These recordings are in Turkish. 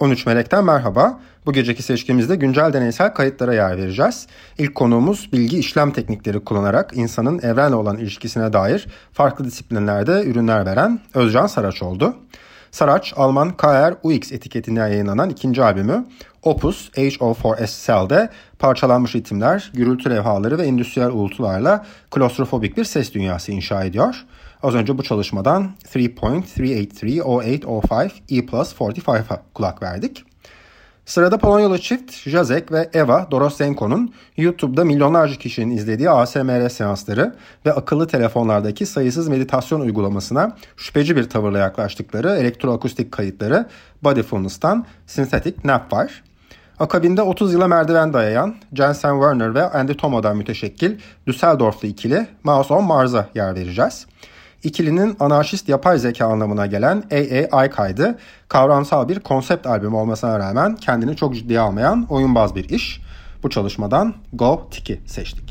13 Melek'ten merhaba. Bu geceki seçkimizde güncel deneysel kayıtlara yer vereceğiz. İlk konuğumuz bilgi işlem teknikleri kullanarak insanın evrenle olan ilişkisine dair farklı disiplinlerde ürünler veren Özcan Saraç oldu. Saraç, Alman KR UX etiketinden yayınlanan ikinci albümü Opus HO4S Cell'de parçalanmış ritimler, gürültü levhaları ve endüstriyel uğultularla klostrofobik bir ses dünyası inşa ediyor. Az önce bu çalışmadan 3.3830805 E Plus 45'a kulak verdik. Sırada Polonyalı çift Jacek ve Eva Dorosenko'nun YouTube'da milyonlarca kişinin izlediği ASMR seansları ve akıllı telefonlardaki sayısız meditasyon uygulamasına şüpheci bir tavırla yaklaştıkları elektroakustik kayıtları Bodyfulness'tan Synthetic Nap var. Akabinde 30 yıla merdiven dayayan Jensen Werner ve Andy Tomo'dan müteşekkil Düsseldorflu ikili Mouse on Mars'a yer vereceğiz. İkilinin anarşist yapay zeka anlamına gelen AAI kaydı kavramsal bir konsept albümü olmasına rağmen kendini çok ciddiye almayan oyunbaz bir iş. Bu çalışmadan Go Tiki seçtik.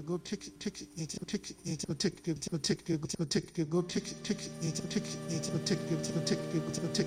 go tick tick it tick it go tick tick tick go tick go tick go tick it tick it go tick it tick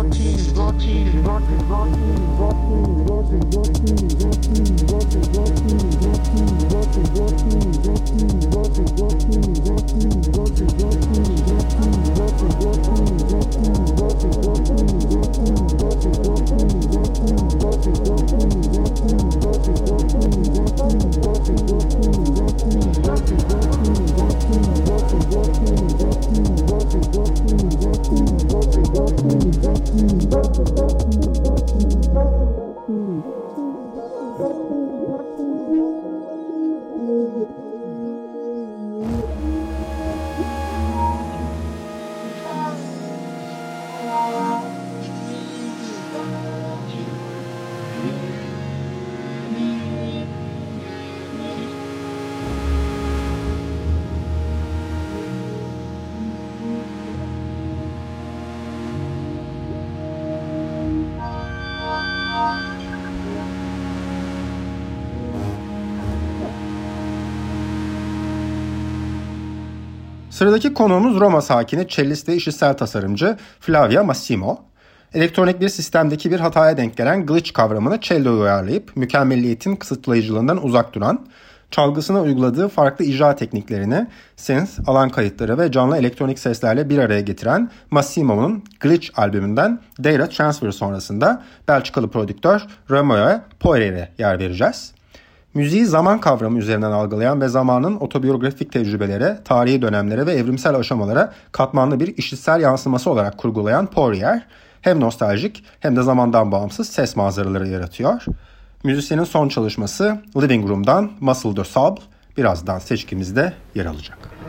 Gotti, Gotti, Gotti, Gotti, Gotti, Gotti, Gotti. Sıradaki konuğumuz Roma sakini, cellist ve işitsel tasarımcı Flavia Massimo. Elektronik bir sistemdeki bir hataya denk gelen glitch kavramını cello'ya uyarlayıp mükemmelliyetin kısıtlayıcılığından uzak duran, çalgısına uyguladığı farklı icra tekniklerini synth, alan kayıtları ve canlı elektronik seslerle bir araya getiren Massimo'nun Glitch albümünden Data Transfer sonrasında Belçikalı prodüktör Romeo Poirier'e yer vereceğiz. Müziği zaman kavramı üzerinden algılayan ve zamanın otobiyografik tecrübelere, tarihi dönemlere ve evrimsel aşamalara katmanlı bir işitsel yansıması olarak kurgulayan Poirier, hem nostaljik hem de zamandan bağımsız ses manzaraları yaratıyor. Müzisyenin son çalışması Living Room'dan Muscle de Sable birazdan seçkimizde yer alacak.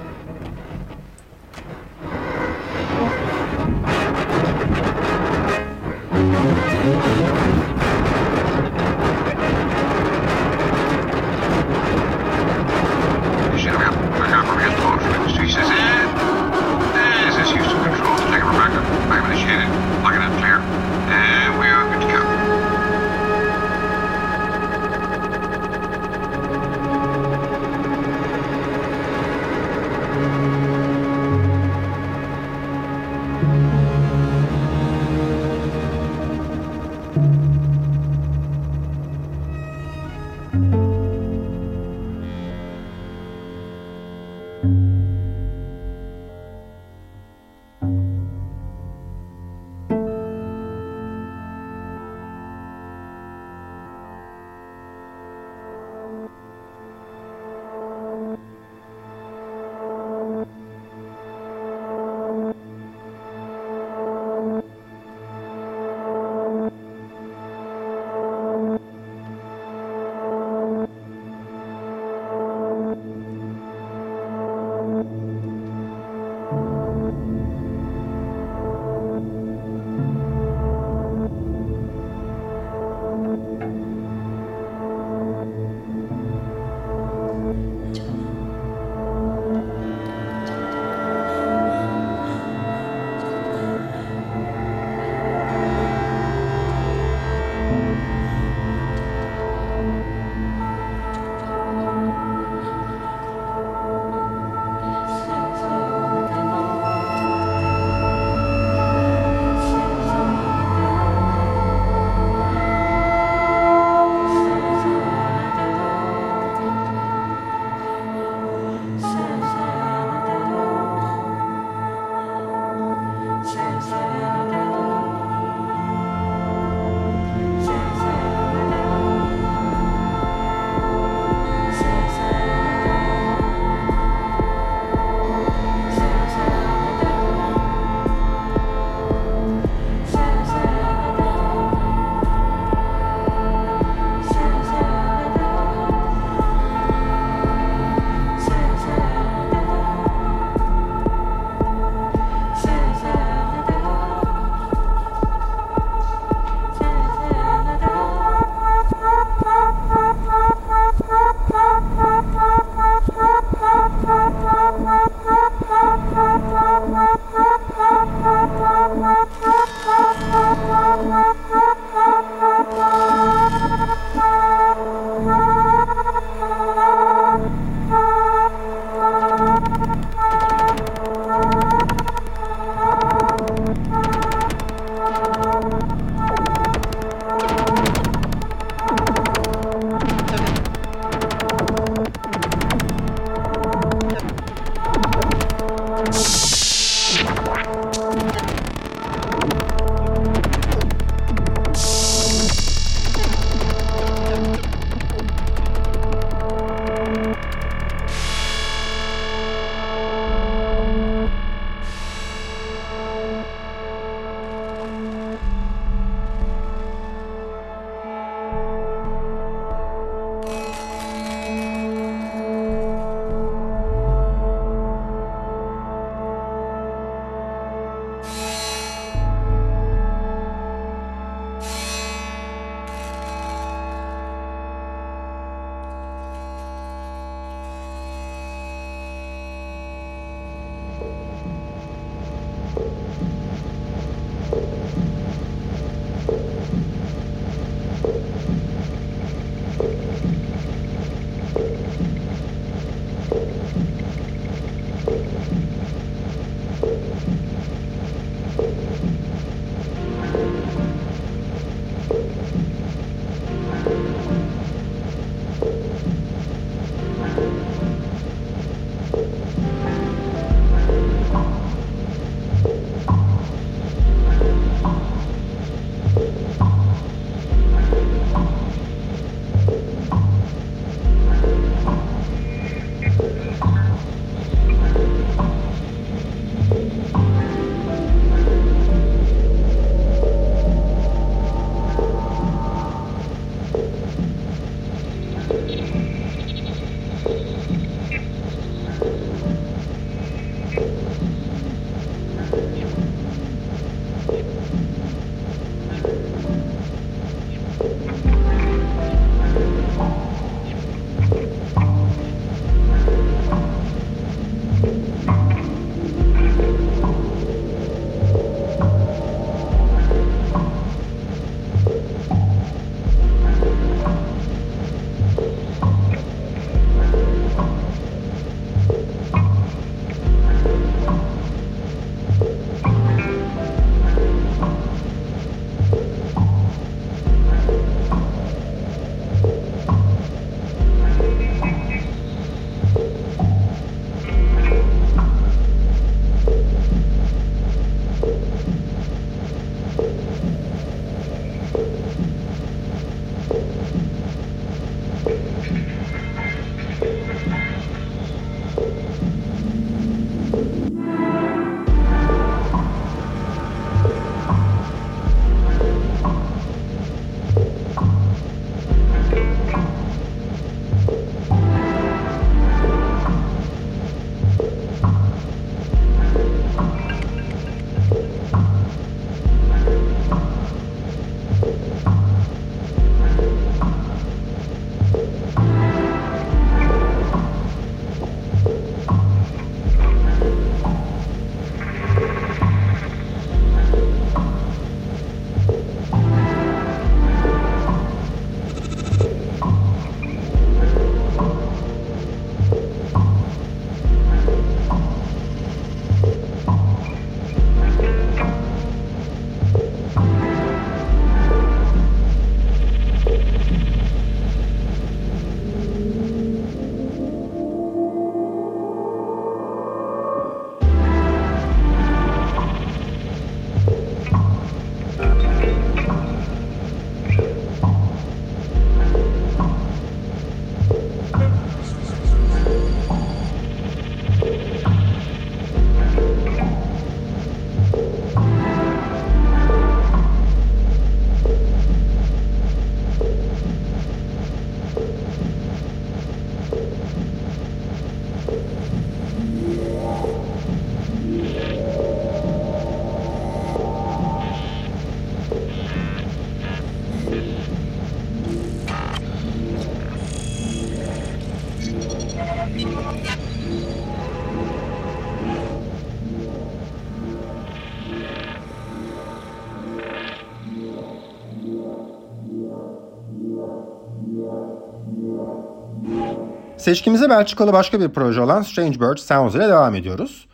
Seçkimize Belçikalı başka bir proje olan Strange Bird Sounds ile devam ediyoruz.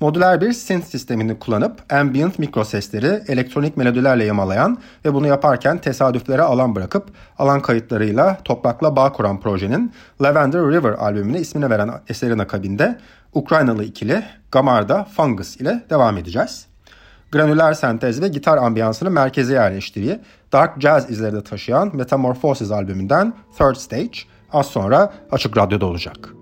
Modüler bir synth sistemini kullanıp ambient mikro sesleri elektronik melodilerle yamalayan ve bunu yaparken tesadüflere alan bırakıp alan kayıtlarıyla toprakla bağ kuran projenin Lavender River albümüne ismini veren eserin akabinde Ukraynalı ikili Gamarda Fungus ile devam edeceğiz. Granüler sentez ve gitar ambiyansını merkeze yerleştirdiği dark jazz izleri taşıyan Metamorphosis albümünden Third Stage az sonra Açık Radyo'da olacak.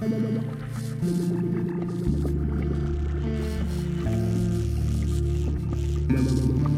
Thank you.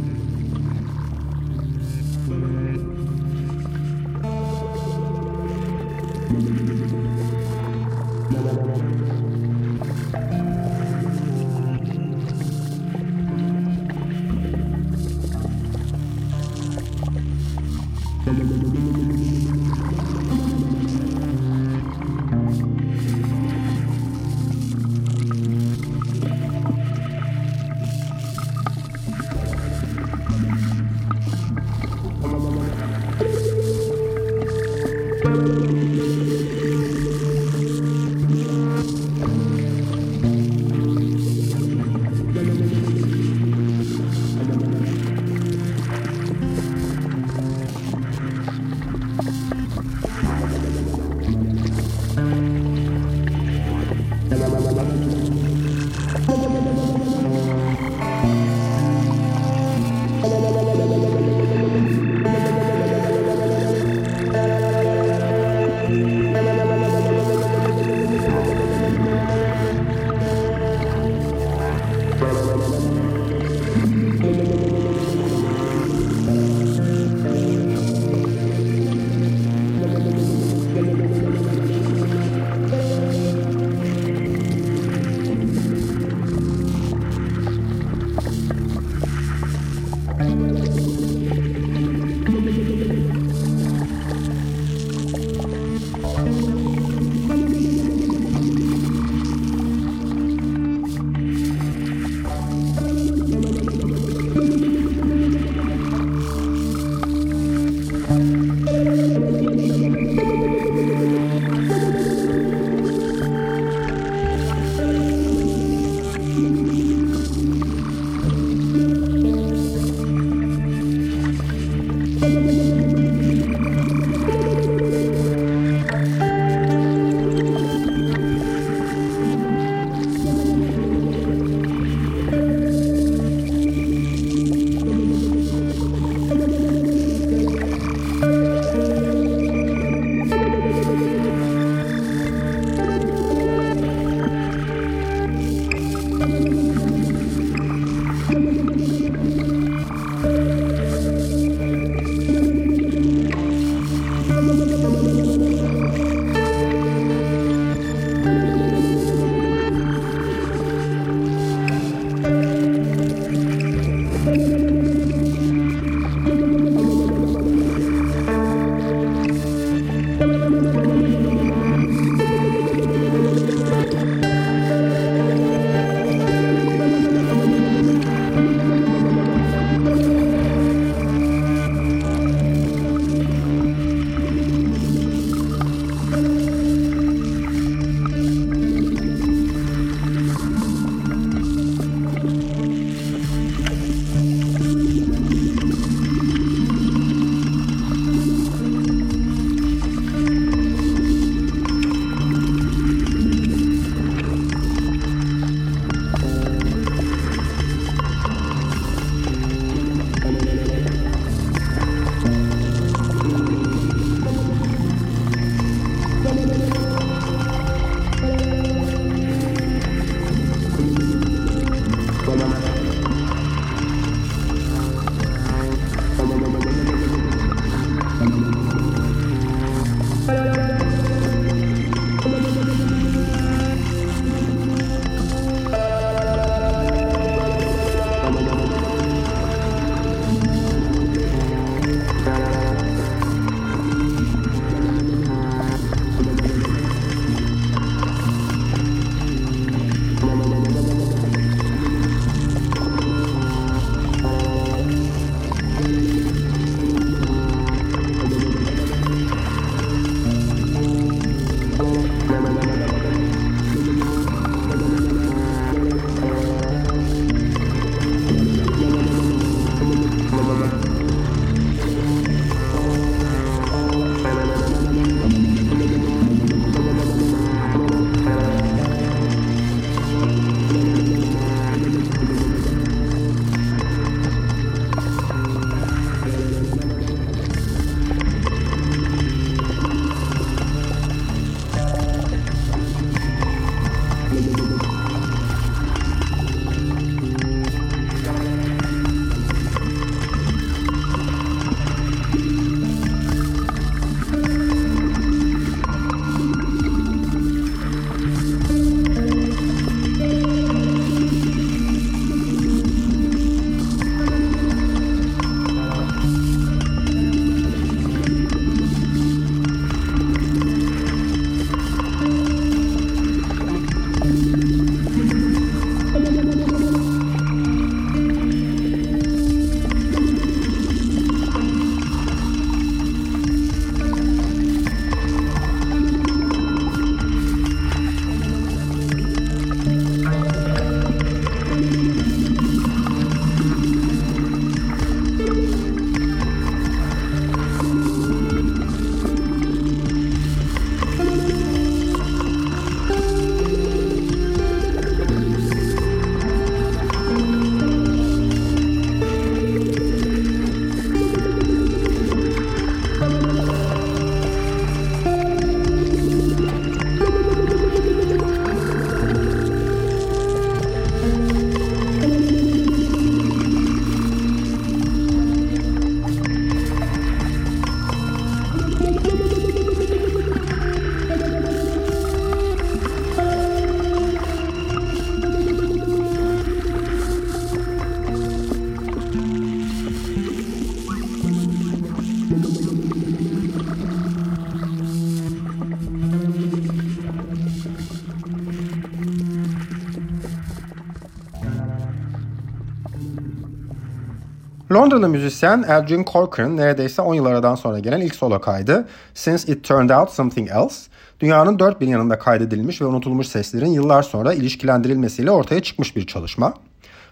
Londralı müzisyen Adrian Corcoran neredeyse 10 yıl sonra gelen ilk solo kaydı Since It Turned Out Something Else, dünyanın dört bir yanında kaydedilmiş ve unutulmuş seslerin yıllar sonra ilişkilendirilmesiyle ortaya çıkmış bir çalışma.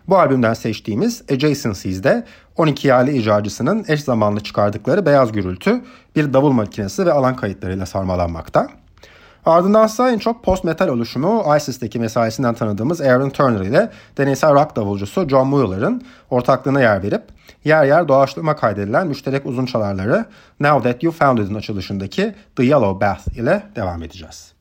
Bu albümden seçtiğimiz Adjacencies 12 yerli icracısının eş zamanlı çıkardıkları beyaz gürültü bir davul makinesi ve alan kayıtlarıyla sarmalanmakta. Ardındansa en çok post metal oluşumu ISIS'teki mesaisinden tanıdığımız Aaron Turner ile deneysel rock davulcusu John Mueller'ın ortaklığına yer verip yer yer doğaçlama kaydedilen müşterek uzun çalarları Now That You Found It'in açılışındaki The Yellow Bath ile devam edeceğiz.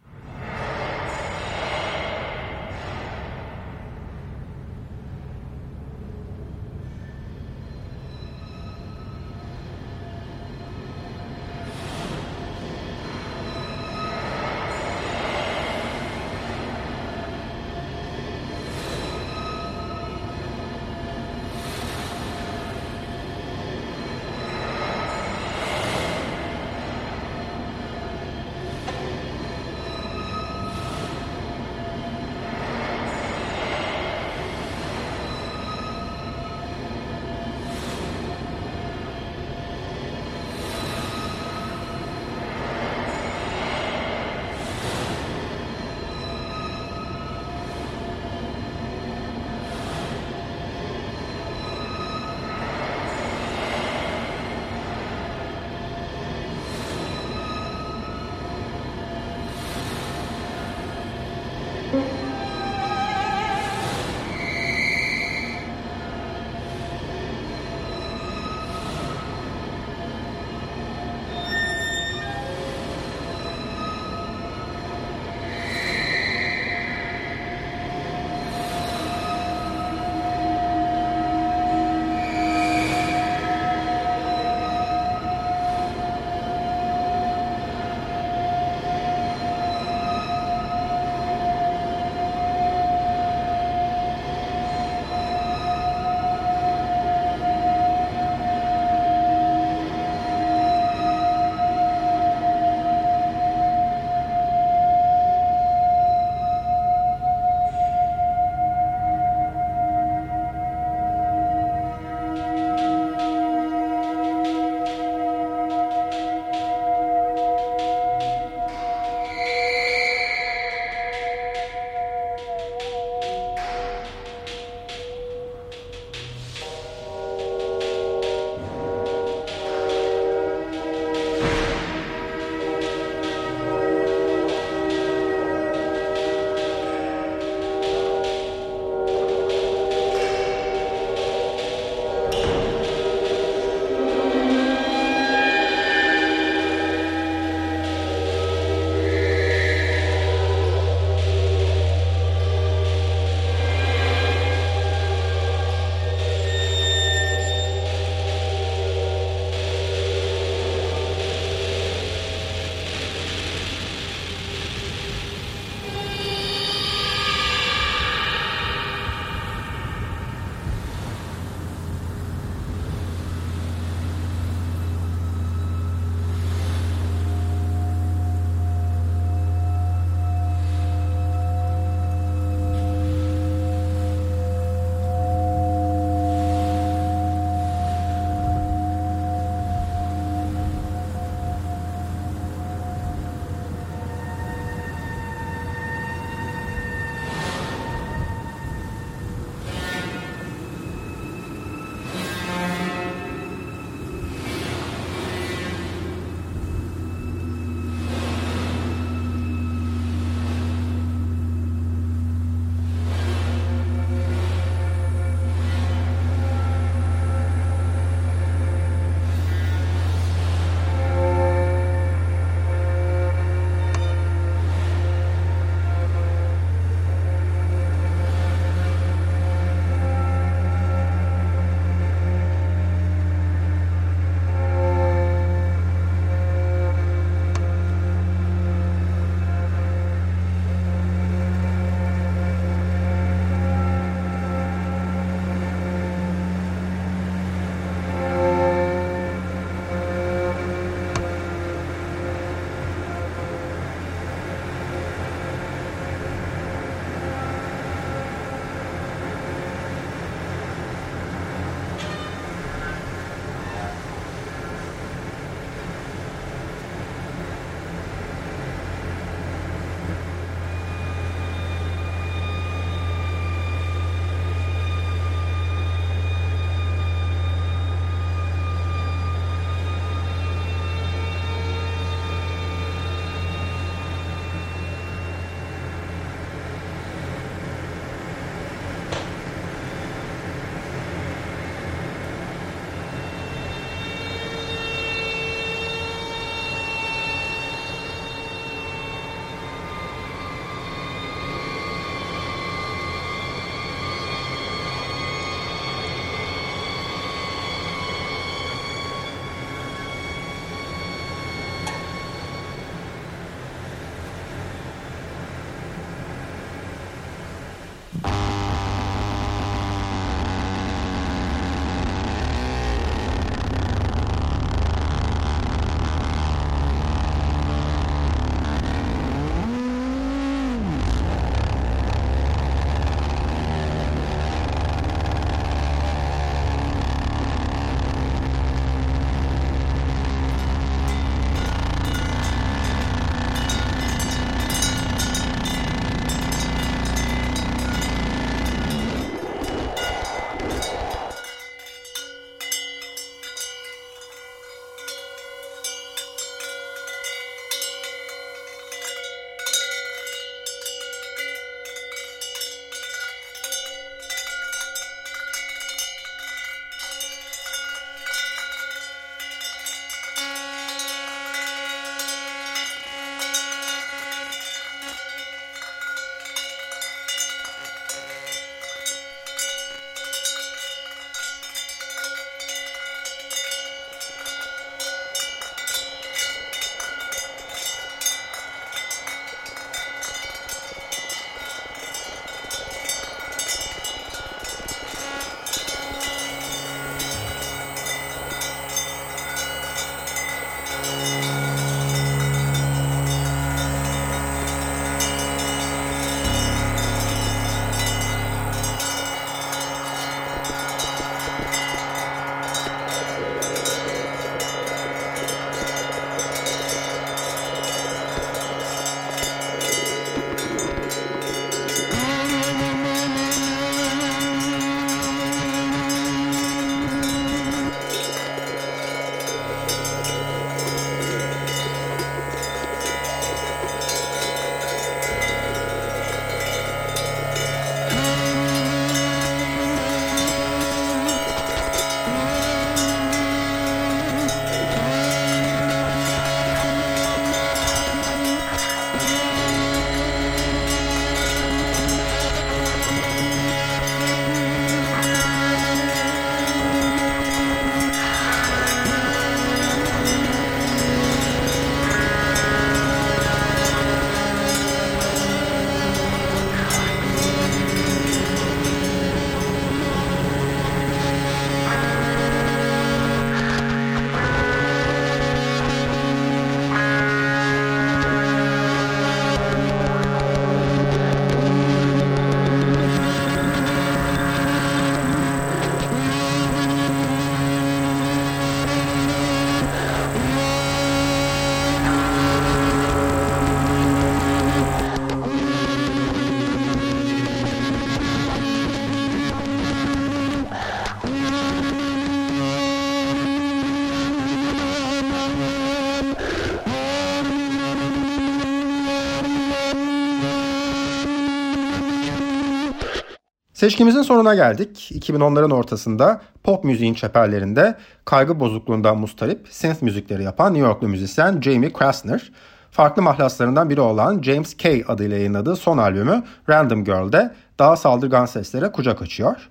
Seçkimizin sonuna geldik. 2010'ların ortasında pop müziğin çeperlerinde kaygı bozukluğundan mustarip synth müzikleri yapan New Yorklu müzisyen Jamie Krasner, farklı mahlaslarından biri olan James K adıyla yayınladığı son albümü Random Girl'de daha saldırgan seslere kucak açıyor.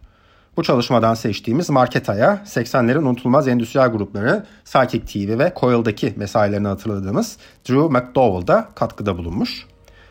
Bu çalışmadan seçtiğimiz Marketa'ya 80'lerin unutulmaz endüstriyel grupları Psychic TV ve Coil'daki mesailerini hatırladığımız Drew McDowell da katkıda bulunmuş.